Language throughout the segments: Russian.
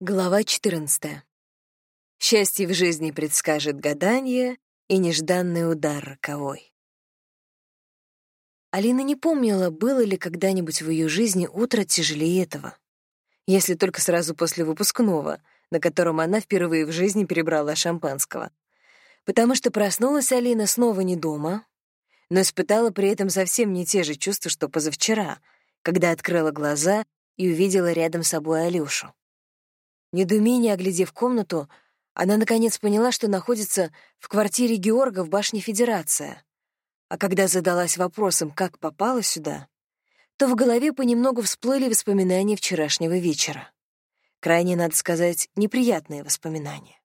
Глава 14. Счастье в жизни предскажет гадание и нежданный удар роковой. Алина не помнила, было ли когда-нибудь в ее жизни утро тяжелее этого. Если только сразу после выпускного, на котором она впервые в жизни перебрала шампанского. Потому что проснулась Алина снова не дома, но испытала при этом совсем не те же чувства, что позавчера, когда открыла глаза и увидела рядом с собой Алёшу. Недоумение оглядев комнату, она наконец поняла, что находится в квартире Георга в башне Федерация. А когда задалась вопросом, как попала сюда, то в голове понемногу всплыли воспоминания вчерашнего вечера. Крайне, надо сказать, неприятные воспоминания.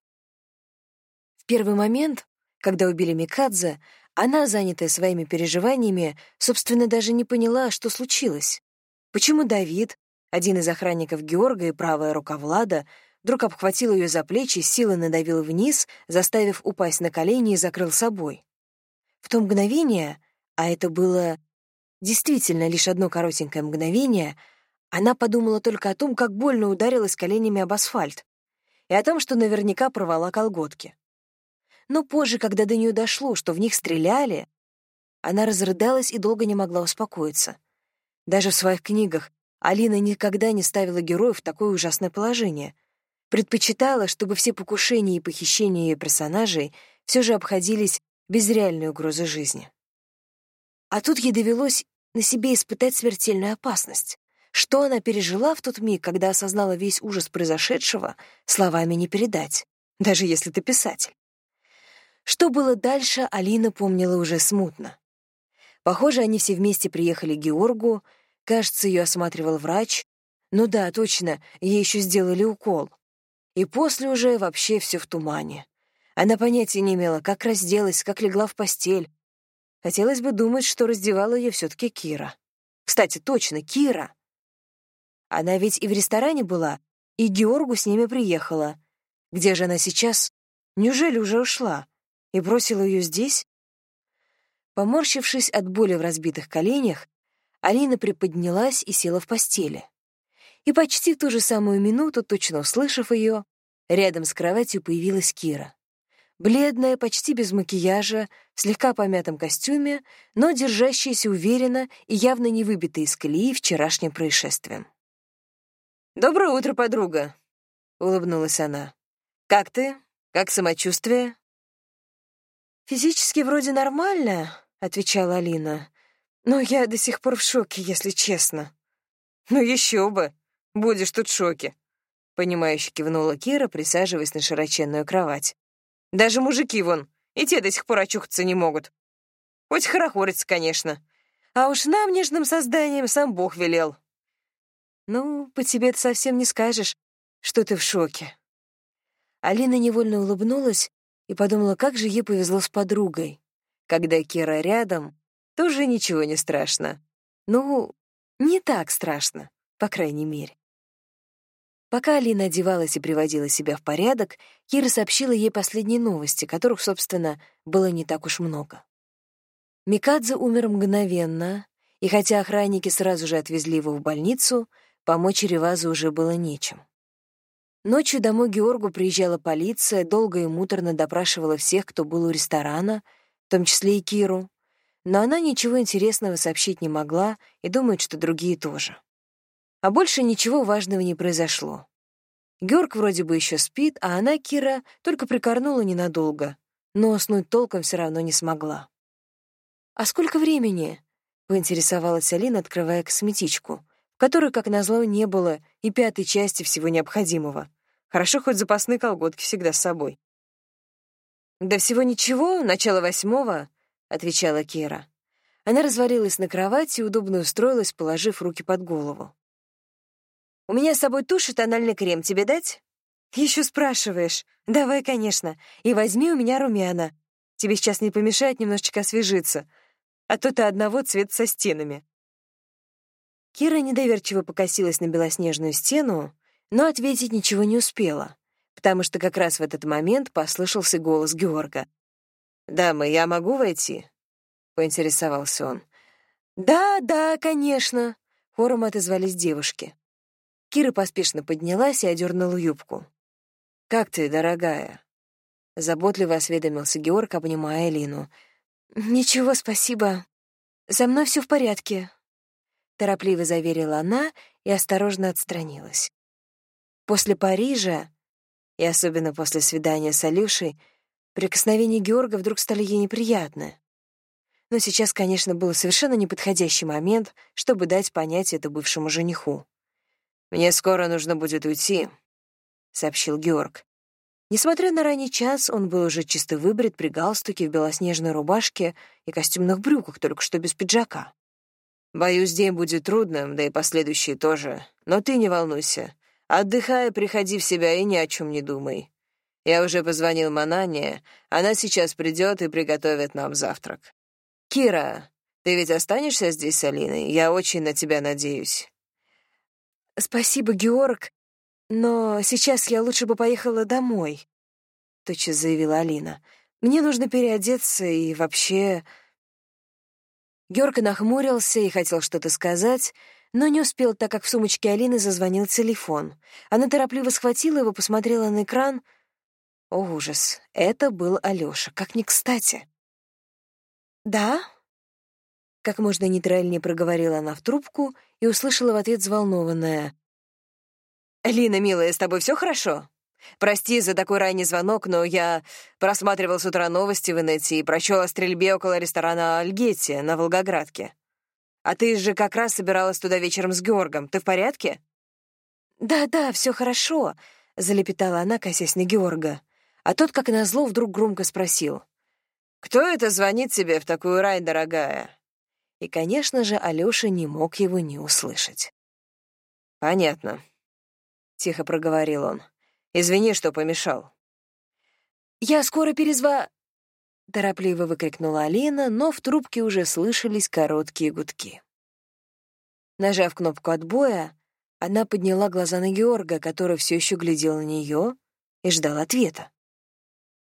В первый момент, когда убили Микадзе, она, занятая своими переживаниями, собственно, даже не поняла, что случилось. Почему Давид, один из охранников Георга и правая рука Влада вдруг обхватил ее за плечи, силой надавил вниз, заставив упасть на колени и закрыл собой. В то мгновение, а это было действительно лишь одно коротенькое мгновение, она подумала только о том, как больно ударилась коленями об асфальт, и о том, что наверняка порвала колготки. Но позже, когда до нее дошло, что в них стреляли, она разрыдалась и долго не могла успокоиться. Даже в своих книгах Алина никогда не ставила героев в такое ужасное положение. Предпочитала, чтобы все покушения и похищения ее персонажей все же обходились без реальной угрозы жизни. А тут ей довелось на себе испытать смертельную опасность. Что она пережила в тот миг, когда осознала весь ужас произошедшего, словами не передать, даже если ты писатель. Что было дальше, Алина помнила уже смутно. Похоже, они все вместе приехали к Георгу, Кажется, ее осматривал врач. Ну да, точно, ей еще сделали укол. И после уже вообще все в тумане. Она понятия не имела, как разделась, как легла в постель. Хотелось бы думать, что раздевала ее все таки Кира. Кстати, точно, Кира. Она ведь и в ресторане была, и Георгу с ними приехала. Где же она сейчас? Неужели уже ушла? И бросила ее здесь? Поморщившись от боли в разбитых коленях, Алина приподнялась и села в постели. И почти в ту же самую минуту, точно услышав ее, рядом с кроватью появилась Кира. Бледная, почти без макияжа, в слегка помятом костюме, но держащаяся уверенно и явно не выбитая из колеи вчерашним происшествием. «Доброе утро, подруга!» — улыбнулась она. «Как ты? Как самочувствие?» «Физически вроде нормально», — отвечала Алина. Но я до сих пор в шоке, если честно. Ну еще бы, будешь тут в шоке. Понимающе кивнула Кира, присаживаясь на широченную кровать. Даже мужики вон, и те до сих пор очухаться не могут. Хоть хорохориться, конечно. А уж нам, нежным созданием, сам Бог велел. Ну, по тебе ты совсем не скажешь, что ты в шоке. Алина невольно улыбнулась и подумала, как же ей повезло с подругой. Когда Кира рядом, тоже ничего не страшно. Ну, не так страшно, по крайней мере. Пока Алина одевалась и приводила себя в порядок, Кира сообщила ей последние новости, которых, собственно, было не так уж много. Микадзе умер мгновенно, и хотя охранники сразу же отвезли его в больницу, помочь Ревазу уже было нечем. Ночью домой Георгу приезжала полиция, долго и муторно допрашивала всех, кто был у ресторана, в том числе и Киру, но она ничего интересного сообщить не могла и думает, что другие тоже. А больше ничего важного не произошло. Георг вроде бы еще спит, а она, Кира, только прикорнула ненадолго, но уснуть толком все равно не смогла. «А сколько времени?» — поинтересовалась Алина, открывая косметичку, в которой, как назло, не было и пятой части всего необходимого. Хорошо, хоть запасные колготки всегда с собой. «Да всего ничего, начало восьмого», отвечала Кира. Она развалилась на кровати и удобно устроилась, положив руки под голову. «У меня с собой тушь и тональный крем. Тебе дать?» Еще спрашиваешь. Давай, конечно. И возьми у меня румяна. Тебе сейчас не помешает немножечко освежиться. А то ты одного цвет со стенами». Кира недоверчиво покосилась на белоснежную стену, но ответить ничего не успела, потому что как раз в этот момент послышался голос Георга. «Дамы, я могу войти?» — поинтересовался он. «Да, да, конечно», — хором отозвались девушки. Кира поспешно поднялась и одернула юбку. «Как ты, дорогая?» Заботливо осведомился Георг, обнимая Элину. «Ничего, спасибо. За мной все в порядке», — торопливо заверила она и осторожно отстранилась. После Парижа, и особенно после свидания с Алюшей, прикосновения Георга вдруг стали ей неприятны. Но сейчас, конечно, был совершенно неподходящий момент, чтобы дать понять это бывшему жениху. «Мне скоро нужно будет уйти», — сообщил Георг. Несмотря на ранний час, он был уже чисто выбрит при галстуке, в белоснежной рубашке и костюмных брюках, только что без пиджака. «Боюсь, день будет трудным, да и последующий тоже. Но ты не волнуйся. Отдыхай, приходи в себя и ни о чем не думай. Я уже позвонил Манане, она сейчас придет и приготовит нам завтрак. Кира, ты ведь останешься здесь с Алиной? Я очень на тебя надеюсь». «Спасибо, Георг, но сейчас я лучше бы поехала домой», — тотчас заявила Алина. «Мне нужно переодеться и вообще...» Георг нахмурился и хотел что-то сказать, но не успел, так как в сумочке Алины зазвонил телефон. Она торопливо схватила его, посмотрела на экран. О, ужас, это был Алёша, как ни кстати. «Да?» Как можно нейтральнее проговорила она в трубку и услышала в ответ взволнованное. «Лина, милая, с тобой все хорошо? Прости за такой ранний звонок, но я просматривал с утра новости в инете и прочел о стрельбе около ресторана «Альгетти» на Волгоградке. А ты же как раз собиралась туда вечером с Георгом. Ты в порядке?» «Да-да, все хорошо», — залепетала она, косясь на Георга. А тот, как назло, вдруг громко спросил. «Кто это звонит тебе в такую рань, дорогая?» И, конечно же, Алёша не мог его не услышать. «Понятно», — тихо проговорил он. «Извини, что помешал». «Я скоро перезва...» — торопливо выкрикнула Алина, но в трубке уже слышались короткие гудки. Нажав кнопку отбоя, она подняла глаза на Георга, который все еще глядел на нее и ждал ответа.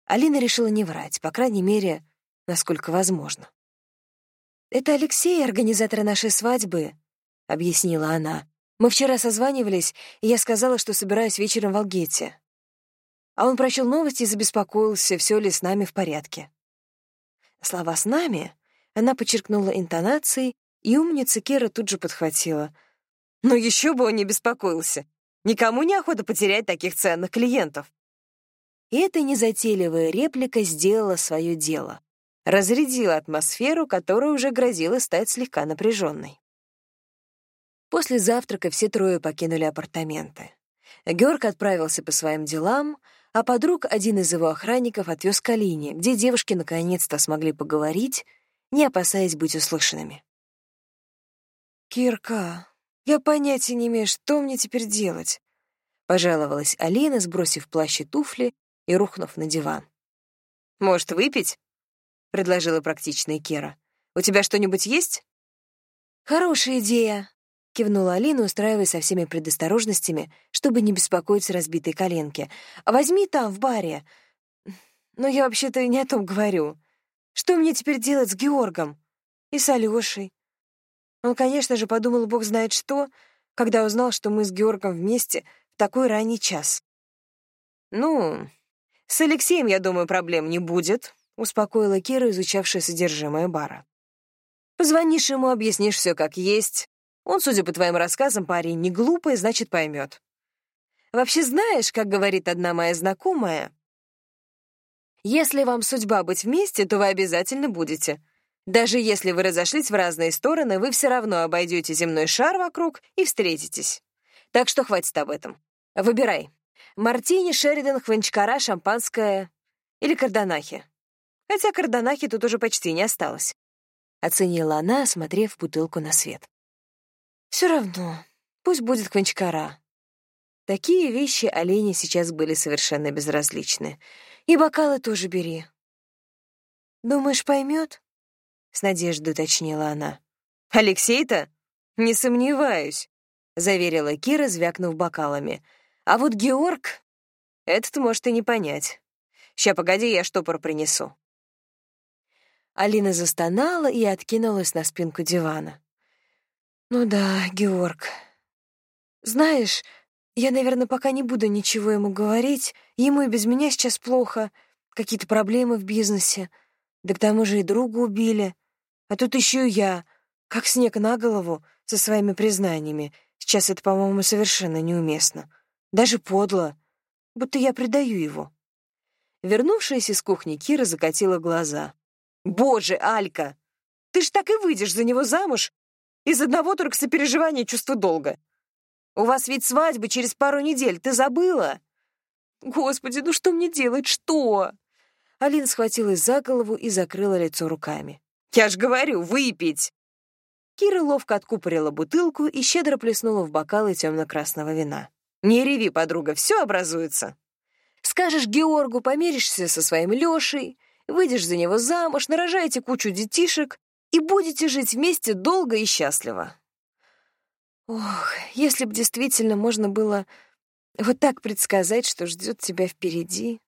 Алина решила не врать, по крайней мере, насколько возможно. «Это Алексей, организатор нашей свадьбы», — объяснила она. «Мы вчера созванивались, и я сказала, что собираюсь вечером в Алгете. А он прочел новости и забеспокоился, все ли с нами в порядке. Слова «с нами» она подчеркнула интонацией, и умница Кира тут же подхватила. «Ну еще бы он не беспокоился. Никому не охота потерять таких ценных клиентов». И эта незатейливая реплика сделала свое дело разрядила атмосферу, которая уже грозила стать слегка напряженной. После завтрака все трое покинули апартаменты. Георг отправился по своим делам, а подруг один из его охранников отвез к Алине, где девушки наконец-то смогли поговорить, не опасаясь быть услышанными. «Кирка, я понятия не имею, что мне теперь делать», — пожаловалась Алина, сбросив плащ и туфли и рухнув на диван. «Может, выпить?» предложила практичная Кера. «У тебя что-нибудь есть?» «Хорошая идея», — кивнула Алина, устраиваясь со всеми предосторожностями, чтобы не беспокоить разбитые коленки. «Возьми там, в баре. Но я вообще-то не о том говорю. Что мне теперь делать с Георгом? И с Алёшей?» Он, конечно же, подумал бог знает что, когда узнал, что мы с Георгом вместе в такой ранний час. «Ну, с Алексеем, я думаю, проблем не будет», — успокоила Кира, изучавшая содержимое бара. «Позвонишь ему, объяснишь все как есть. Он, судя по твоим рассказам, парень не глупый, значит, поймет. Вообще знаешь, как говорит одна моя знакомая, если вам судьба быть вместе, то вы обязательно будете. Даже если вы разошлись в разные стороны, вы все равно обойдете земной шар вокруг и встретитесь. Так что хватит об этом. Выбирай. Мартини, Шеридан, Хвенчкара, шампанское или Кардонахи хотя кардонахи тут уже почти не осталось. Оценила она, осмотрев бутылку на свет. Все равно, пусть будет кончкара. Такие вещи Олене сейчас были совершенно безразличны. И бокалы тоже бери. «Думаешь, поймет? с надеждой уточнила она. «Алексей-то? Не сомневаюсь», — заверила Кира, звякнув бокалами. «А вот Георг, этот может и не понять. Ща, погоди, я штопор принесу». Алина застонала и откинулась на спинку дивана. «Ну да, Георг. Знаешь, я, наверное, пока не буду ничего ему говорить. Ему и без меня сейчас плохо. Какие-то проблемы в бизнесе. Да к тому же и друга убили. А тут еще и я, как снег на голову, со своими признаниями. Сейчас это, по-моему, совершенно неуместно. Даже подло. Будто я предаю его. Вернувшаяся из кухни Кира закатила глаза. «Боже, Алька! Ты ж так и выйдешь за него замуж из одного только сопереживания чувства долга. У вас ведь свадьба через пару недель, ты забыла?» «Господи, ну что мне делать, что?» Алина схватилась за голову и закрыла лицо руками. «Я ж говорю, выпить!» Кира ловко откупорила бутылку и щедро плеснула в бокалы темно-красного вина. «Не реви, подруга, все образуется. Скажешь Георгу, помиришься со своим Лешей, выйдешь за него замуж, нарожаете кучу детишек и будете жить вместе долго и счастливо». Ох, если бы действительно можно было вот так предсказать, что ждет тебя впереди.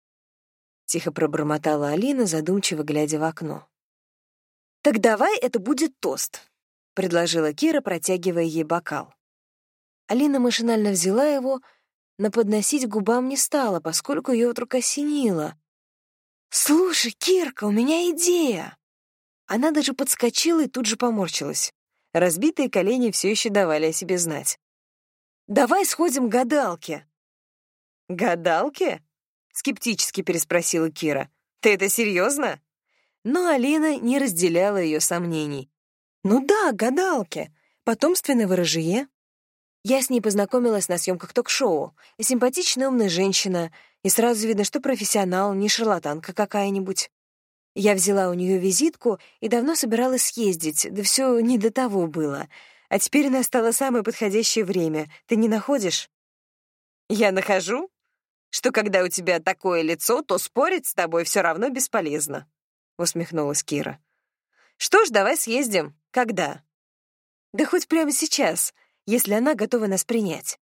Тихо пробормотала Алина, задумчиво глядя в окно. «Так давай это будет тост», — предложила Кира, протягивая ей бокал. Алина машинально взяла его, но подносить губам не стала, поскольку ее вдруг осенило. «Слушай, Кирка, у меня идея!» Она даже подскочила и тут же поморщилась. Разбитые колени все еще давали о себе знать. «Давай сходим к гадалке!» «Гадалке?» скептически переспросила Кира. Ты это серьезно? Но Алина не разделяла ее сомнений. Ну да, гадалки, потомственное ворожье. Я с ней познакомилась на съемках ток-шоу. Симпатичная умная женщина, и сразу видно, что профессионал, не шарлатанка какая-нибудь. Я взяла у нее визитку и давно собиралась съездить, да все не до того было. А теперь настало самое подходящее время. Ты не находишь? Я нахожу, что когда у тебя такое лицо, то спорить с тобой все равно бесполезно», — усмехнулась Кира. «Что ж, давай съездим. Когда?» «Да хоть прямо сейчас, если она готова нас принять».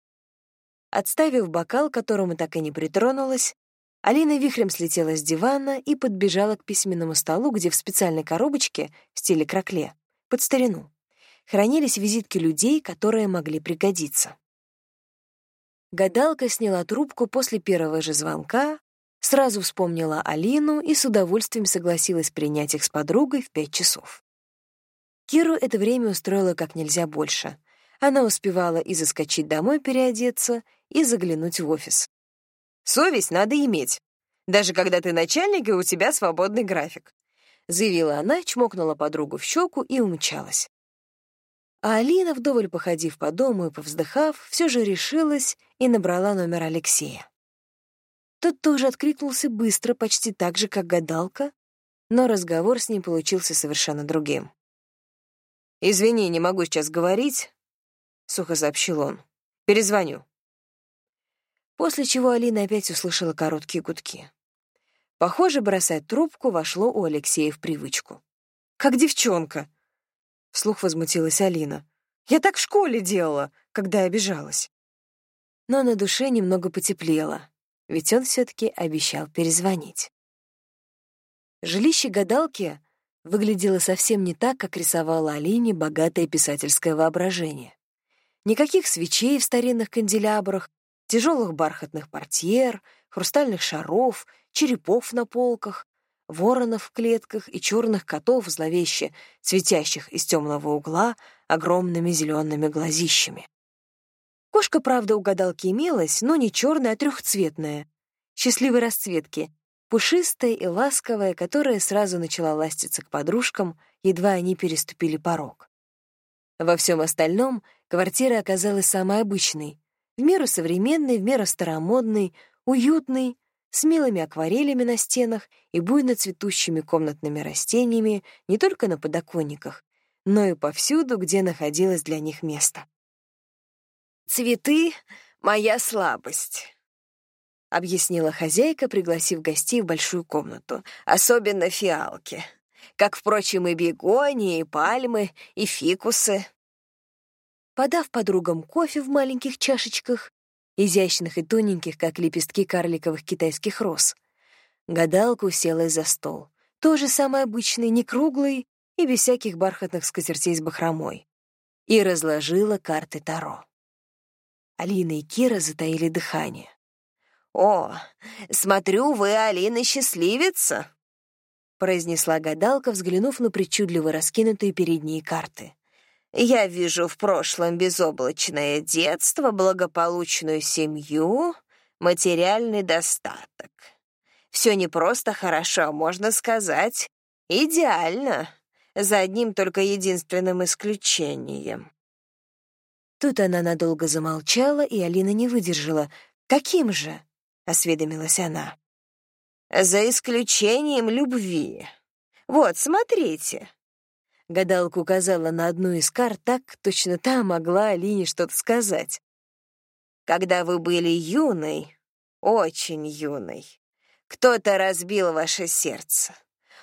Отставив бокал, к которому так и не притронулась, Алина вихрем слетела с дивана и подбежала к письменному столу, где в специальной коробочке в стиле кракле, под старину, хранились визитки людей, которые могли пригодиться. Гадалка сняла трубку после первого же звонка, сразу вспомнила Алину и с удовольствием согласилась принять их с подругой в пять часов. Киру это время устроило как нельзя больше. Она успевала и заскочить домой переодеться, и заглянуть в офис. «Совесть надо иметь, даже когда ты начальник и у тебя свободный график», заявила она, чмокнула подругу в щеку и умчалась. А Алина, вдоволь походив по дому и повздыхав, все же решилась и набрала номер Алексея. Тот тоже откликнулся быстро, почти так же, как гадалка, но разговор с ним получился совершенно другим. «Извини, не могу сейчас говорить», — сухо сообщил он. «Перезвоню». После чего Алина опять услышала короткие гудки. Похоже, бросать трубку вошло у Алексея в привычку. «Как девчонка», — вслух возмутилась Алина. «Я так в школе делала, когда обижалась». Но на душе немного потеплело, ведь он все таки обещал перезвонить. Жилище гадалки выглядело совсем не так, как рисовала Алине богатое писательское воображение. Никаких свечей в старинных канделябрах, тяжелых бархатных портьер, хрустальных шаров, черепов на полках, воронов в клетках и черных котов, зловеще светящих из темного угла огромными зелеными глазищами. Кошка, правда, у гадалки имелась, но не черная, а трехцветная, счастливой расцветки, пушистая и ласковая, которая сразу начала ластиться к подружкам, едва они переступили порог. Во всем остальном квартира оказалась самой обычной, в меру современной, в меру старомодной, уютной, с милыми акварелями на стенах и буйно цветущими комнатными растениями не только на подоконниках, но и повсюду, где находилось для них место. «Цветы — моя слабость», — объяснила хозяйка, пригласив гостей в большую комнату, особенно фиалки, как, впрочем, и бегонии, и пальмы, и фикусы. Подав подругам кофе в маленьких чашечках, изящных и тоненьких, как лепестки карликовых китайских роз. Гадалка уселась за стол. Тоже самый обычный, не круглый и без всяких бархатных скатертей с бахромой. И разложила карты Таро. Алина и Кира затаили дыхание. «О, смотрю, вы, Алина, счастливица!» произнесла гадалка, взглянув на причудливо раскинутые перед ней карты. «Я вижу в прошлом безоблачное детство, благополучную семью, материальный достаток. Все не просто хорошо, можно сказать, идеально, за одним только единственным исключением». Тут она надолго замолчала, и Алина не выдержала. «Каким же?» — осведомилась она. «За исключением любви. Вот, смотрите». Гадалка указала на одну из карт так, точно та могла Алине что-то сказать. «Когда вы были юной, очень юной, кто-то разбил ваше сердце.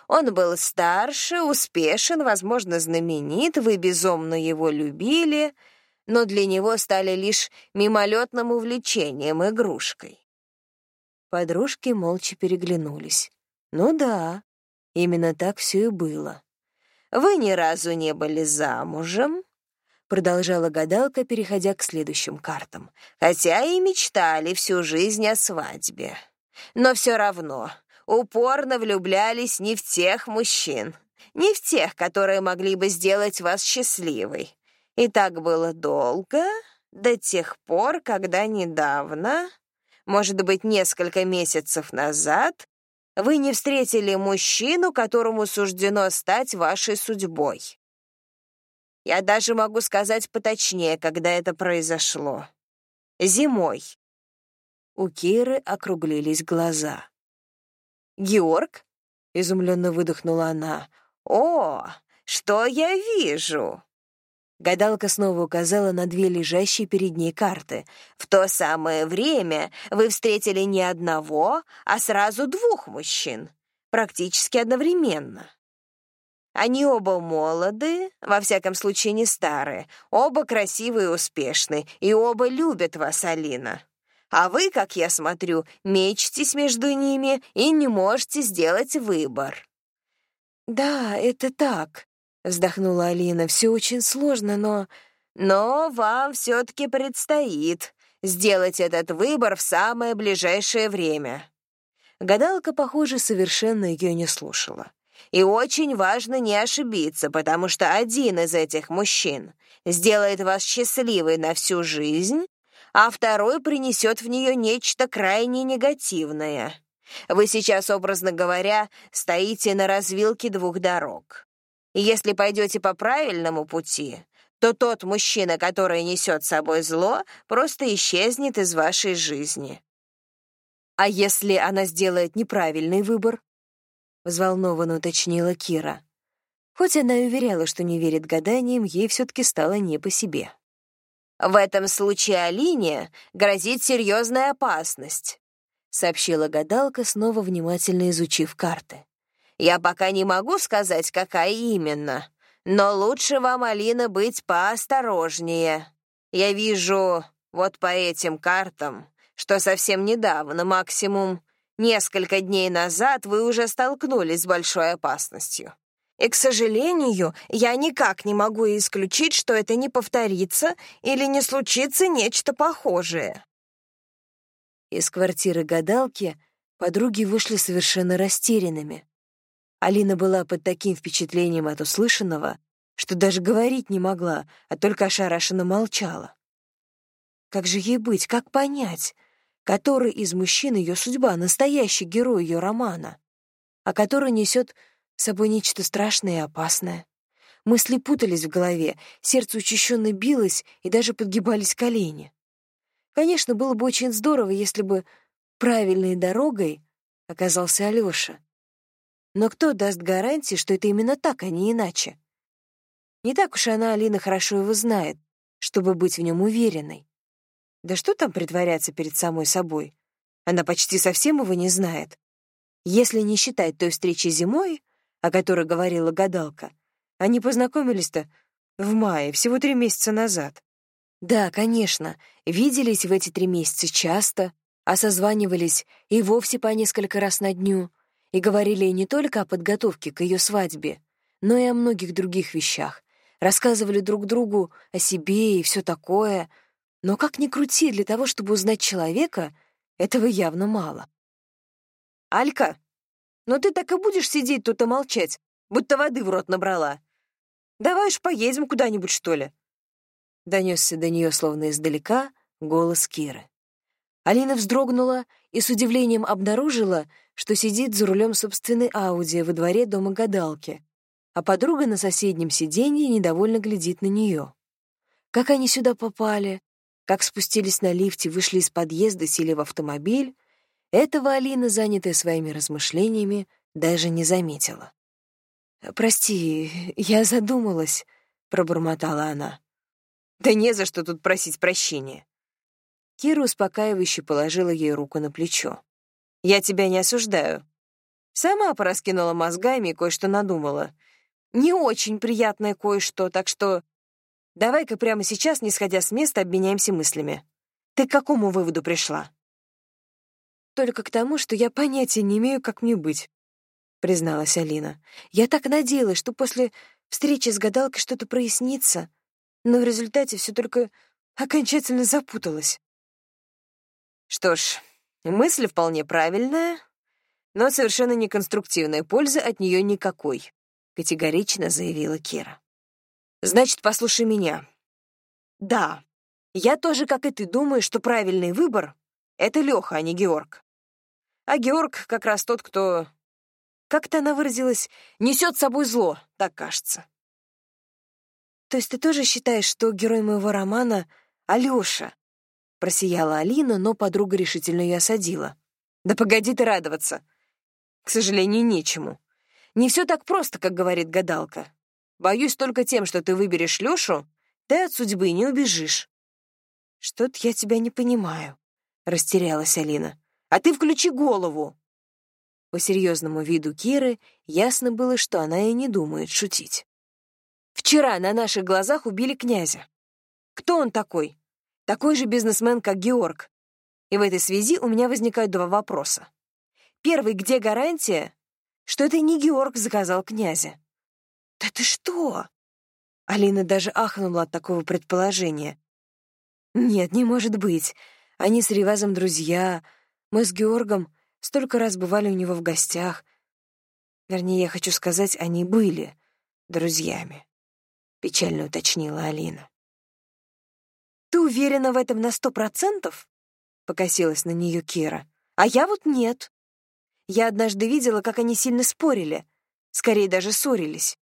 Он был старше, успешен, возможно, знаменит, вы безумно его любили, но для него стали лишь мимолетным увлечением, игрушкой. Подружки молча переглянулись. Ну да, именно так все и было. «Вы ни разу не были замужем?» Продолжала гадалка, переходя к следующим картам. «Хотя и мечтали всю жизнь о свадьбе. Но все равно упорно влюблялись не в тех мужчин, не в тех, которые могли бы сделать вас счастливой. И так было долго, до тех пор, когда недавно, может быть, несколько месяцев назад, вы не встретили мужчину, которому суждено стать вашей судьбой. Я даже могу сказать поточнее, когда это произошло. Зимой. У Киры округлились глаза. «Георг?» — изумленно выдохнула она. «О, что я вижу!» Гадалка снова указала на две лежащие перед ней карты. «В то самое время вы встретили не одного, а сразу двух мужчин, практически одновременно. Они оба молоды, во всяком случае не старые, оба красивые и успешны, и оба любят вас, Алина. А вы, как я смотрю, мечетесь между ними и не можете сделать выбор». «Да, это так», Вздохнула Алина. Все очень сложно, но... Но вам все-таки предстоит сделать этот выбор в самое ближайшее время. Гадалка, похоже, совершенно ее не слушала. И очень важно не ошибиться, потому что один из этих мужчин сделает вас счастливой на всю жизнь, а второй принесет в нее нечто крайне негативное. Вы сейчас, образно говоря, стоите на развилке двух дорог. Если пойдете по правильному пути, то тот мужчина, который несет с собой зло, просто исчезнет из вашей жизни. А если она сделает неправильный выбор? Взволнованно уточнила Кира. Хоть она и уверяла, что не верит гаданиям, ей все-таки стало не по себе. «В этом случае Алине грозит серьезная опасность», — сообщила гадалка, снова внимательно изучив карты. Я пока не могу сказать, какая именно, но лучше вам, Алина, быть поосторожнее. Я вижу вот по этим картам, что совсем недавно, максимум несколько дней назад, вы уже столкнулись с большой опасностью. И, к сожалению, я никак не могу исключить, что это не повторится или не случится нечто похожее. Из квартиры гадалки подруги вышли совершенно растерянными. Алина была под таким впечатлением от услышанного, что даже говорить не могла, а только ошарашенно молчала. Как же ей быть, как понять, который из мужчин ее судьба, настоящий герой ее романа, а который несет с собой нечто страшное и опасное? Мысли путались в голове, сердце учащенно билось и даже подгибались колени. Конечно, было бы очень здорово, если бы правильной дорогой оказался Алёша. Но кто даст гарантии, что это именно так, а не иначе? Не так уж она, Алина, хорошо его знает, чтобы быть в нем уверенной. Да что там притворяться перед самой собой? Она почти совсем его не знает. Если не считать той встречи зимой, о которой говорила гадалка, они познакомились-то в мае, всего три месяца назад. Да, конечно, виделись в эти три месяца часто, а созванивались и вовсе по несколько раз на дню — и говорили не только о подготовке к ее свадьбе, но и о многих других вещах. Рассказывали друг другу о себе и все такое. Но как ни крути, для того, чтобы узнать человека, этого явно мало. «Алька, ну ты так и будешь сидеть тут и молчать, будто воды в рот набрала. Давай уж поедем куда-нибудь, что ли?» Донесся до нее словно издалека голос Киры. Алина вздрогнула и с удивлением обнаружила, что сидит за рулем собственной Ауди во дворе дома гадалки, а подруга на соседнем сиденье недовольно глядит на нее. Как они сюда попали, как спустились на лифте, вышли из подъезда, сели в автомобиль, этого Алина, занятая своими размышлениями, даже не заметила. «Прости, я задумалась», — пробормотала она. «Да не за что тут просить прощения». Кира успокаивающе положила ей руку на плечо. «Я тебя не осуждаю. Сама пораскинула мозгами и кое-что надумала. Не очень приятное кое-что, так что давай-ка прямо сейчас, не сходя с места, обменяемся мыслями. Ты к какому выводу пришла?» «Только к тому, что я понятия не имею, как мне быть», — призналась Алина. «Я так надеялась, что после встречи с гадалкой что-то прояснится, но в результате все только окончательно запуталось». Что ж, мысль вполне правильная, но совершенно неконструктивная, пользы от нее никакой, категорично заявила Кира. Значит, послушай меня. Да, я тоже, как и ты, думаю, что правильный выбор — это Леха, а не Георг. А Георг как раз тот, кто, как-то она выразилась, несет с собой зло, так кажется. То есть ты тоже считаешь, что герой моего романа — Алёша, Просияла Алина, но подруга решительно ее осадила. «Да погоди ты радоваться. К сожалению, нечему. Не все так просто, как говорит гадалка. Боюсь только тем, что ты выберешь Лешу, ты от судьбы не убежишь». «Что-то я тебя не понимаю», — растерялась Алина. «А ты включи голову!» По серьезному виду Киры ясно было, что она и не думает шутить. «Вчера на наших глазах убили князя. Кто он такой? Такой же бизнесмен, как Георг. И в этой связи у меня возникают два вопроса. Первый, где гарантия, что это не Георг заказал князя? «Да ты что?» Алина даже ахнула от такого предположения. «Нет, не может быть. Они с Ревазом друзья. Мы с Георгом столько раз бывали у него в гостях. Вернее, я хочу сказать, они были друзьями», — печально уточнила Алина. «Ты уверена в этом на сто процентов?» — покосилась на нее Кира. «А я вот нет. Я однажды видела, как они сильно спорили. Скорее, даже ссорились».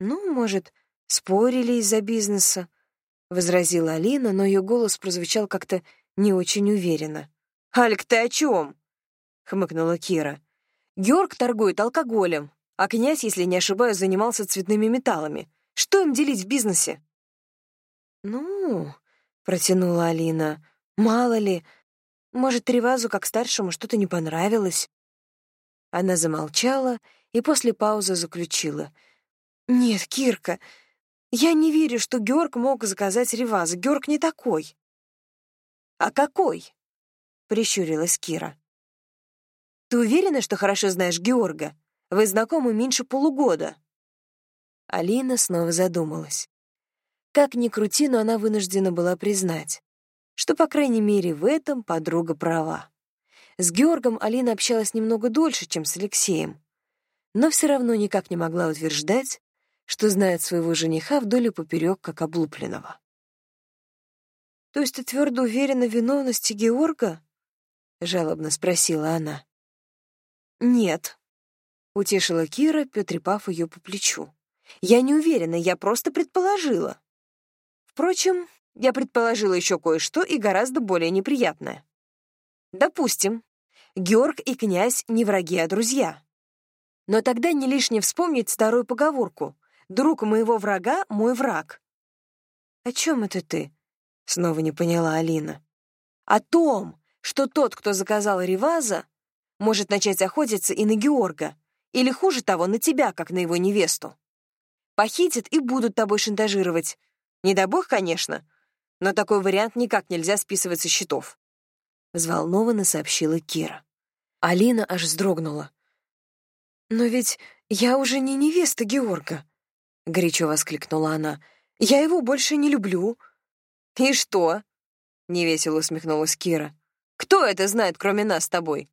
«Ну, может, спорили из-за бизнеса», — возразила Алина, но ее голос прозвучал как-то не очень уверенно. «Альк, ты о чем?» — хмыкнула Кира. «Георг торгует алкоголем, а князь, если не ошибаюсь, занимался цветными металлами. Что им делить в бизнесе?» «Ну...» — протянула Алина. «Мало ли, может, Тревазу как старшему что-то не понравилось?» Она замолчала и после паузы заключила. «Нет, Кирка, я не верю, что Георг мог заказать Реваза. Георг не такой». «А какой?» — прищурилась Кира. «Ты уверена, что хорошо знаешь Георга? Вы знакомы меньше полугода». Алина снова задумалась. Как ни крути, но она вынуждена была признать, что, по крайней мере, в этом подруга права. С Георгом Алина общалась немного дольше, чем с Алексеем, но все равно никак не могла утверждать, что знает своего жениха вдоль и поперек, как облупленного. «То есть ты твердо уверена в виновности Георга?» — жалобно спросила она. «Нет», — утешила Кира, потрепав ее по плечу. «Я не уверена, я просто предположила». Впрочем, я предположила еще кое-что и гораздо более неприятное. Допустим, Георг и князь не враги, а друзья. Но тогда не лишне вспомнить старую поговорку «Друг моего врага — мой враг». «О чем это ты?» — снова не поняла Алина. «О том, что тот, кто заказал Реваза, может начать охотиться и на Георга, или, хуже того, на тебя, как на его невесту. Похитят и будут тобой шантажировать, не дай бог, конечно, но такой вариант никак нельзя списывать со счетов. Взволнованно сообщила Кира. Алина аж вздрогнула. «Но ведь я уже не невеста Георга», — горячо воскликнула она. «Я его больше не люблю. «И что?» — невесело усмехнулась Кира. «Кто это знает, кроме нас с тобой?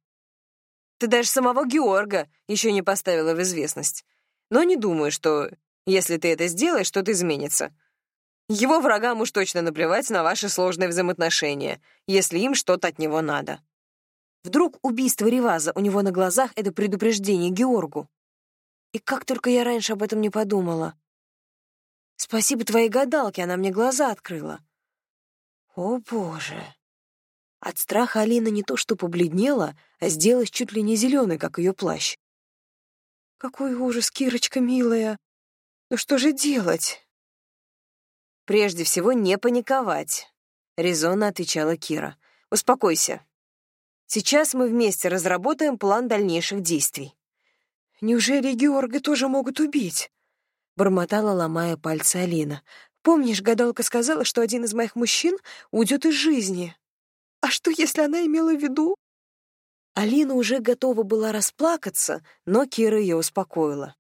Ты даже самого Георга еще не поставила в известность. Но не думаю, что, если ты это сделаешь, что-то изменится. Его врагам уж точно наплевать на ваши сложные взаимоотношения, если им что-то от него надо. Вдруг убийство Реваза у него на глазах — это предупреждение Георгу? И как только я раньше об этом не подумала. Спасибо твоей гадалке, она мне глаза открыла. О, боже. От страха Алина не то что побледнела, а сделалась чуть ли не зеленой, как ее плащ. Какой ужас, Кирочка, милая. Ну что же делать? «Прежде всего, не паниковать», — резонно отвечала Кира. «Успокойся. Сейчас мы вместе разработаем план дальнейших действий». «Неужели Георга тоже могут убить?» — бормотала, ломая пальцы Алина. «Помнишь, гадалка сказала, что один из моих мужчин уйдет из жизни? А что, если она имела в виду?» Алина уже готова была расплакаться, но Кира ее успокоила.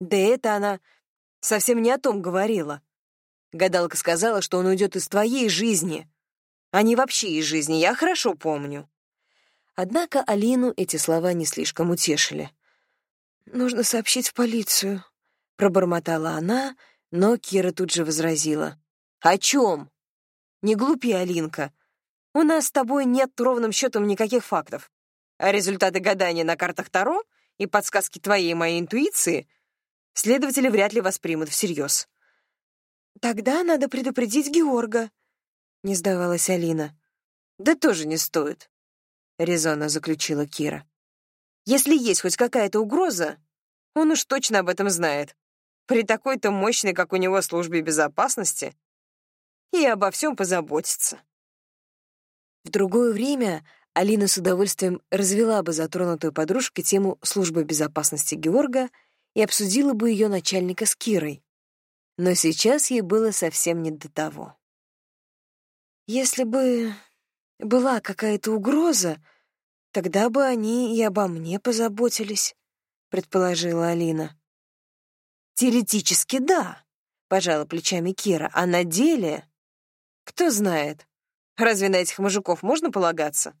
«Да это она совсем не о том говорила», Гадалка сказала, что он уйдет из твоей жизни, а не вообще из жизни, я хорошо помню. Однако Алину эти слова не слишком утешили. «Нужно сообщить в полицию», — пробормотала она, но Кира тут же возразила. «О чем? Не глупи, Алинка. У нас с тобой нет ровным счетом никаких фактов. А результаты гадания на картах Таро и подсказки твоей и моей интуиции следователи вряд ли воспримут всерьез. «Тогда надо предупредить Георга», — не сдавалась Алина. «Да тоже не стоит», — резонно заключила Кира. «Если есть хоть какая-то угроза, он уж точно об этом знает. При такой-то мощной, как у него, службе безопасности, и обо всем позаботится». В другое время Алина с удовольствием развела бы затронутую подружкой тему службы безопасности Георга и обсудила бы ее начальника с Кирой но сейчас ей было совсем не до того. Если бы была какая-то угроза, тогда бы они и обо мне позаботились, предположила Алина. Теоретически да, пожала плечами Кира, а на деле кто знает? Разве на этих мужиков можно полагаться?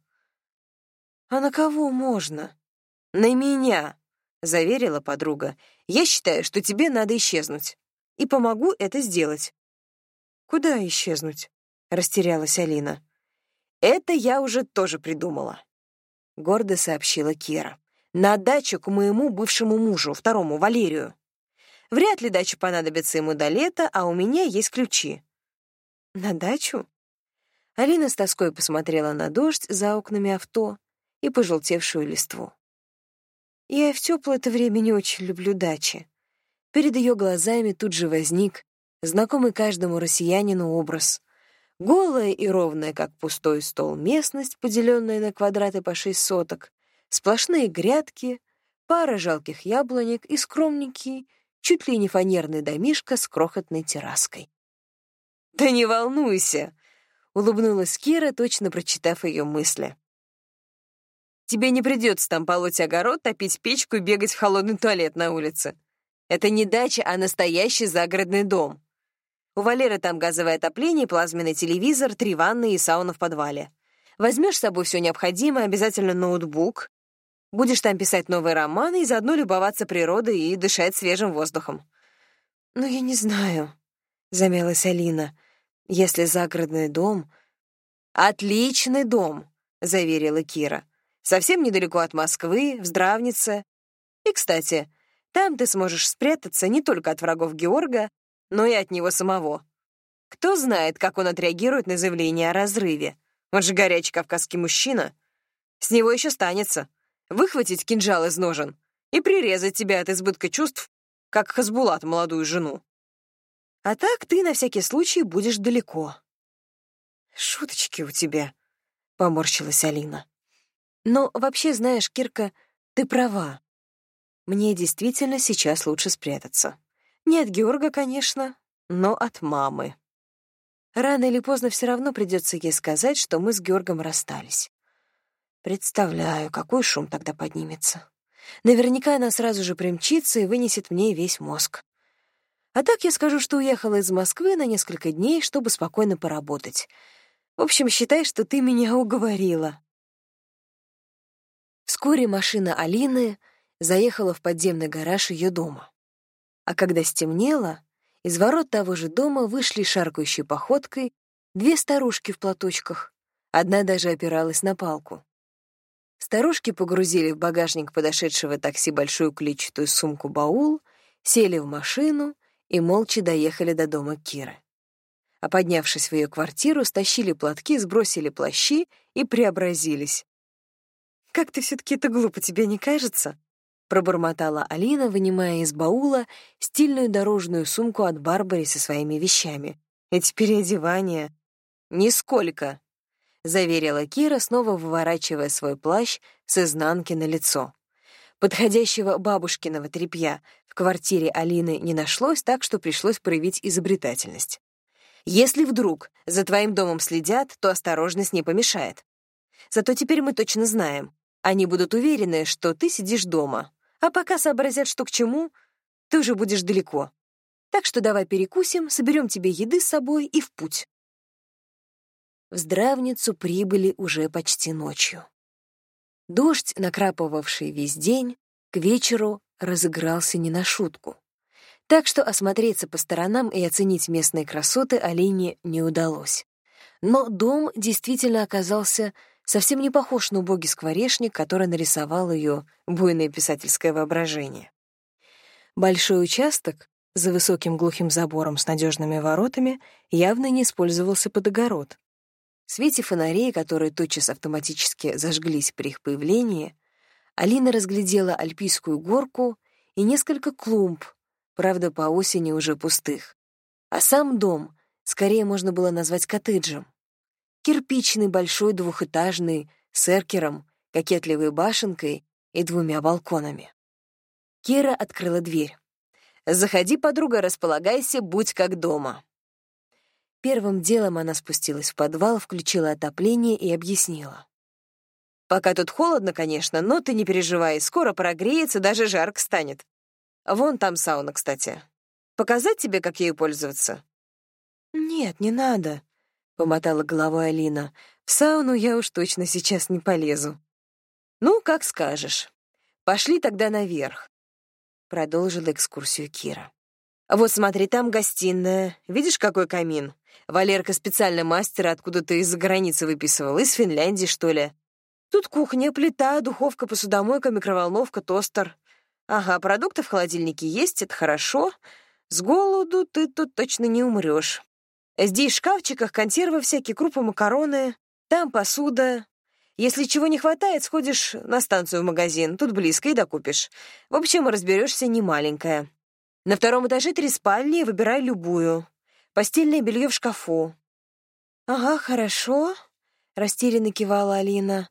А на кого можно? На меня, заверила подруга. Я считаю, что тебе надо исчезнуть и помогу это сделать». «Куда исчезнуть?» — растерялась Алина. «Это я уже тоже придумала», — гордо сообщила Кира. «На дачу к моему бывшему мужу, второму, Валерию. Вряд ли дача понадобится ему до лета, а у меня есть ключи». «На дачу?» Алина с тоской посмотрела на дождь за окнами авто и пожелтевшую листву. «Я в теплое-то время не очень люблю дачи. Перед ее глазами тут же возник знакомый каждому россиянину образ. Голая и ровная, как пустой стол, местность, поделенная на квадраты по шесть соток, сплошные грядки, пара жалких яблонек и скромненький, чуть ли не фанерный домишка с крохотной терраской. «Да не волнуйся!» — улыбнулась Кира, точно прочитав ее мысли. «Тебе не придется там полоть огород, топить печку и бегать в холодный туалет на улице. Это не дача, а настоящий загородный дом. У Валеры там газовое отопление, плазменный телевизор, три ванны и сауна в подвале. Возьмешь с собой все необходимое, обязательно ноутбук. Будешь там писать новые романы и заодно любоваться природой и дышать свежим воздухом. «Ну, я не знаю», — замялась Алина. «Если загородный дом...» «Отличный дом», — заверила Кира. «Совсем недалеко от Москвы, в Здравнице. И, кстати, там ты сможешь спрятаться не только от врагов Георга, но и от него самого. Кто знает, как он отреагирует на заявление о разрыве. Он же горячий кавказский мужчина. С него еще станется. Выхватить кинжал из ножен и прирезать тебя от избытка чувств, как Хасбулат молодую жену. А так ты на всякий случай будешь далеко. «Шуточки у тебя», — поморщилась Алина. «Но вообще, знаешь, Кирка, ты права. Мне действительно сейчас лучше спрятаться. Не от Георга, конечно, но от мамы. Рано или поздно все равно придется ей сказать, что мы с Георгом расстались. Представляю, какой шум тогда поднимется. Наверняка она сразу же примчится и вынесет мне весь мозг. А так я скажу, что уехала из Москвы на несколько дней, чтобы спокойно поработать. В общем, считай, что ты меня уговорила. Вскоре машина Алины заехала в подземный гараж ее дома. А когда стемнело, из ворот того же дома вышли шаркающей походкой две старушки в платочках. Одна даже опиралась на палку. Старушки погрузили в багажник подошедшего такси большую клетчатую сумку-баул, сели в машину и молча доехали до дома Киры. А поднявшись в ее квартиру, стащили платки, сбросили плащи и преобразились. «Как ты все-таки это глупо, тебе не кажется?» Пробормотала Алина, вынимая из баула стильную дорожную сумку от Барбари со своими вещами. «Эти переодевания...» «Нисколько», — заверила Кира, снова выворачивая свой плащ с изнанки на лицо. Подходящего бабушкиного тряпья в квартире Алины не нашлось, так что пришлось проявить изобретательность. Если вдруг за твоим домом следят, то осторожность не помешает. Зато теперь мы точно знаем. Они будут уверены, что ты сидишь дома. А пока сообразят, что к чему, ты уже будешь далеко. Так что давай перекусим, соберем тебе еды с собой и в путь. В здравницу прибыли уже почти ночью. Дождь, накрапывавший весь день, к вечеру разыгрался не на шутку. Так что осмотреться по сторонам и оценить местные красоты Алине не удалось. Но дом действительно оказался совсем не похож на убогий скворечник, который нарисовал ее буйное писательское воображение. Большой участок за высоким глухим забором с надежными воротами явно не использовался под огород. В свете фонарей, которые тотчас автоматически зажглись при их появлении, Алина разглядела альпийскую горку и несколько клумб, правда, по осени уже пустых. А сам дом скорее можно было назвать коттеджем. Кирпичный большой двухэтажный, с эркером, кокетливой башенкой и двумя балконами. Кира открыла дверь. «Заходи, подруга, располагайся, будь как дома». Первым делом она спустилась в подвал, включила отопление и объяснила. Пока тут холодно, конечно, но ты не переживай, скоро прогреется, даже жарко станет. Вон там сауна, кстати. Показать тебе, как ею пользоваться?» «Нет, не надо», — помотала головой Алина. «В сауну я уж точно сейчас не полезу». «Ну, как скажешь. Пошли тогда наверх», — продолжила экскурсию Кира. «Вот смотри, там гостиная. Видишь, какой камин? Валерка специально мастера откуда-то из-за границы выписывал. Из Финляндии, что ли. Тут кухня, плита, духовка, посудомойка, микроволновка, тостер. Ага, продукты в холодильнике есть, это хорошо. С голоду ты тут точно не умрешь. Здесь в шкафчиках консервы всякие, крупы, макароны. Там посуда. Если чего не хватает, сходишь на станцию в магазин. Тут близко и докупишь. В общем, разберешься не маленькая. На втором этаже три спальни, выбирай любую. Постельное белье в шкафу. «Ага, хорошо», — растерянно кивала Алина.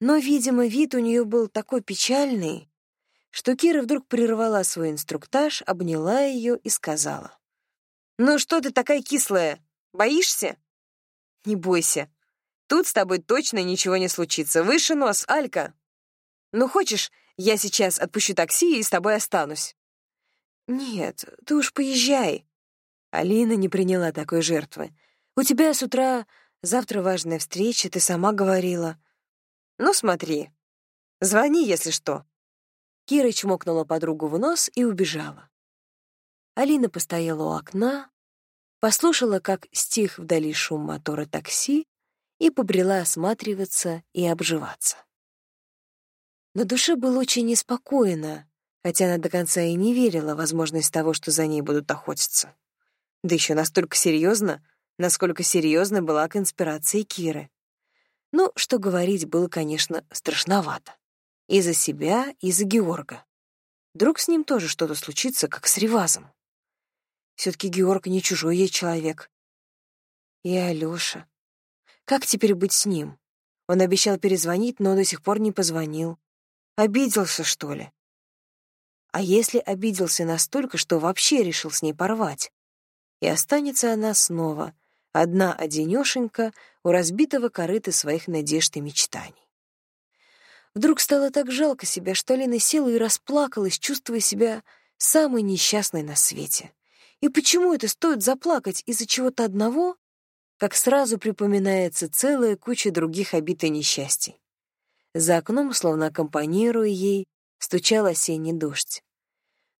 Но, видимо, вид у нее был такой печальный, что Кира вдруг прервала свой инструктаж, обняла ее и сказала. «Ну что ты такая кислая? Боишься?» «Не бойся. Тут с тобой точно ничего не случится. Выше нос, Алька. Ну, хочешь, я сейчас отпущу такси и с тобой останусь?» «Нет, ты уж поезжай». Алина не приняла такой жертвы. «У тебя с утра завтра важная встреча, ты сама говорила. Ну, смотри. Звони, если что». Кира чмокнула подругу в нос и убежала. Алина постояла у окна, послушала, как стих вдали шум мотора такси, и побрела осматриваться и обживаться. На душе было очень неспокойно, хотя она до конца и не верила в возможность того, что за ней будут охотиться. Да еще настолько серьезно, насколько серьезна была конспирация Киры. Ну, что говорить, было, конечно, страшновато. И за себя, и за Георга. Вдруг с ним тоже что-то случится, как с Ревазом. Все-таки Георг не чужой ей человек. И Алёша. Как теперь быть с ним? Он обещал перезвонить, но до сих пор не позвонил. Обиделся, что ли? А если обиделся настолько, что вообще решил с ней порвать? И останется она снова, одна одинёшенька у разбитого корыта своих надежд и мечтаний. Вдруг стало так жалко себя, что Лена села и расплакалась, чувствуя себя самой несчастной на свете. И почему это стоит заплакать из-за чего-то одного, как сразу припоминается целая куча других обид и несчастий? За окном, словно аккомпанируя ей, стучал осенний дождь.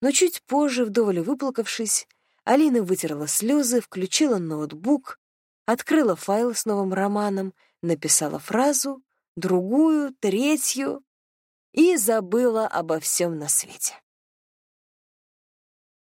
Но чуть позже, вдоволь выплакавшись, Алина вытерла слезы, включила ноутбук, открыла файл с новым романом, написала фразу, другую, третью и забыла обо всем на свете.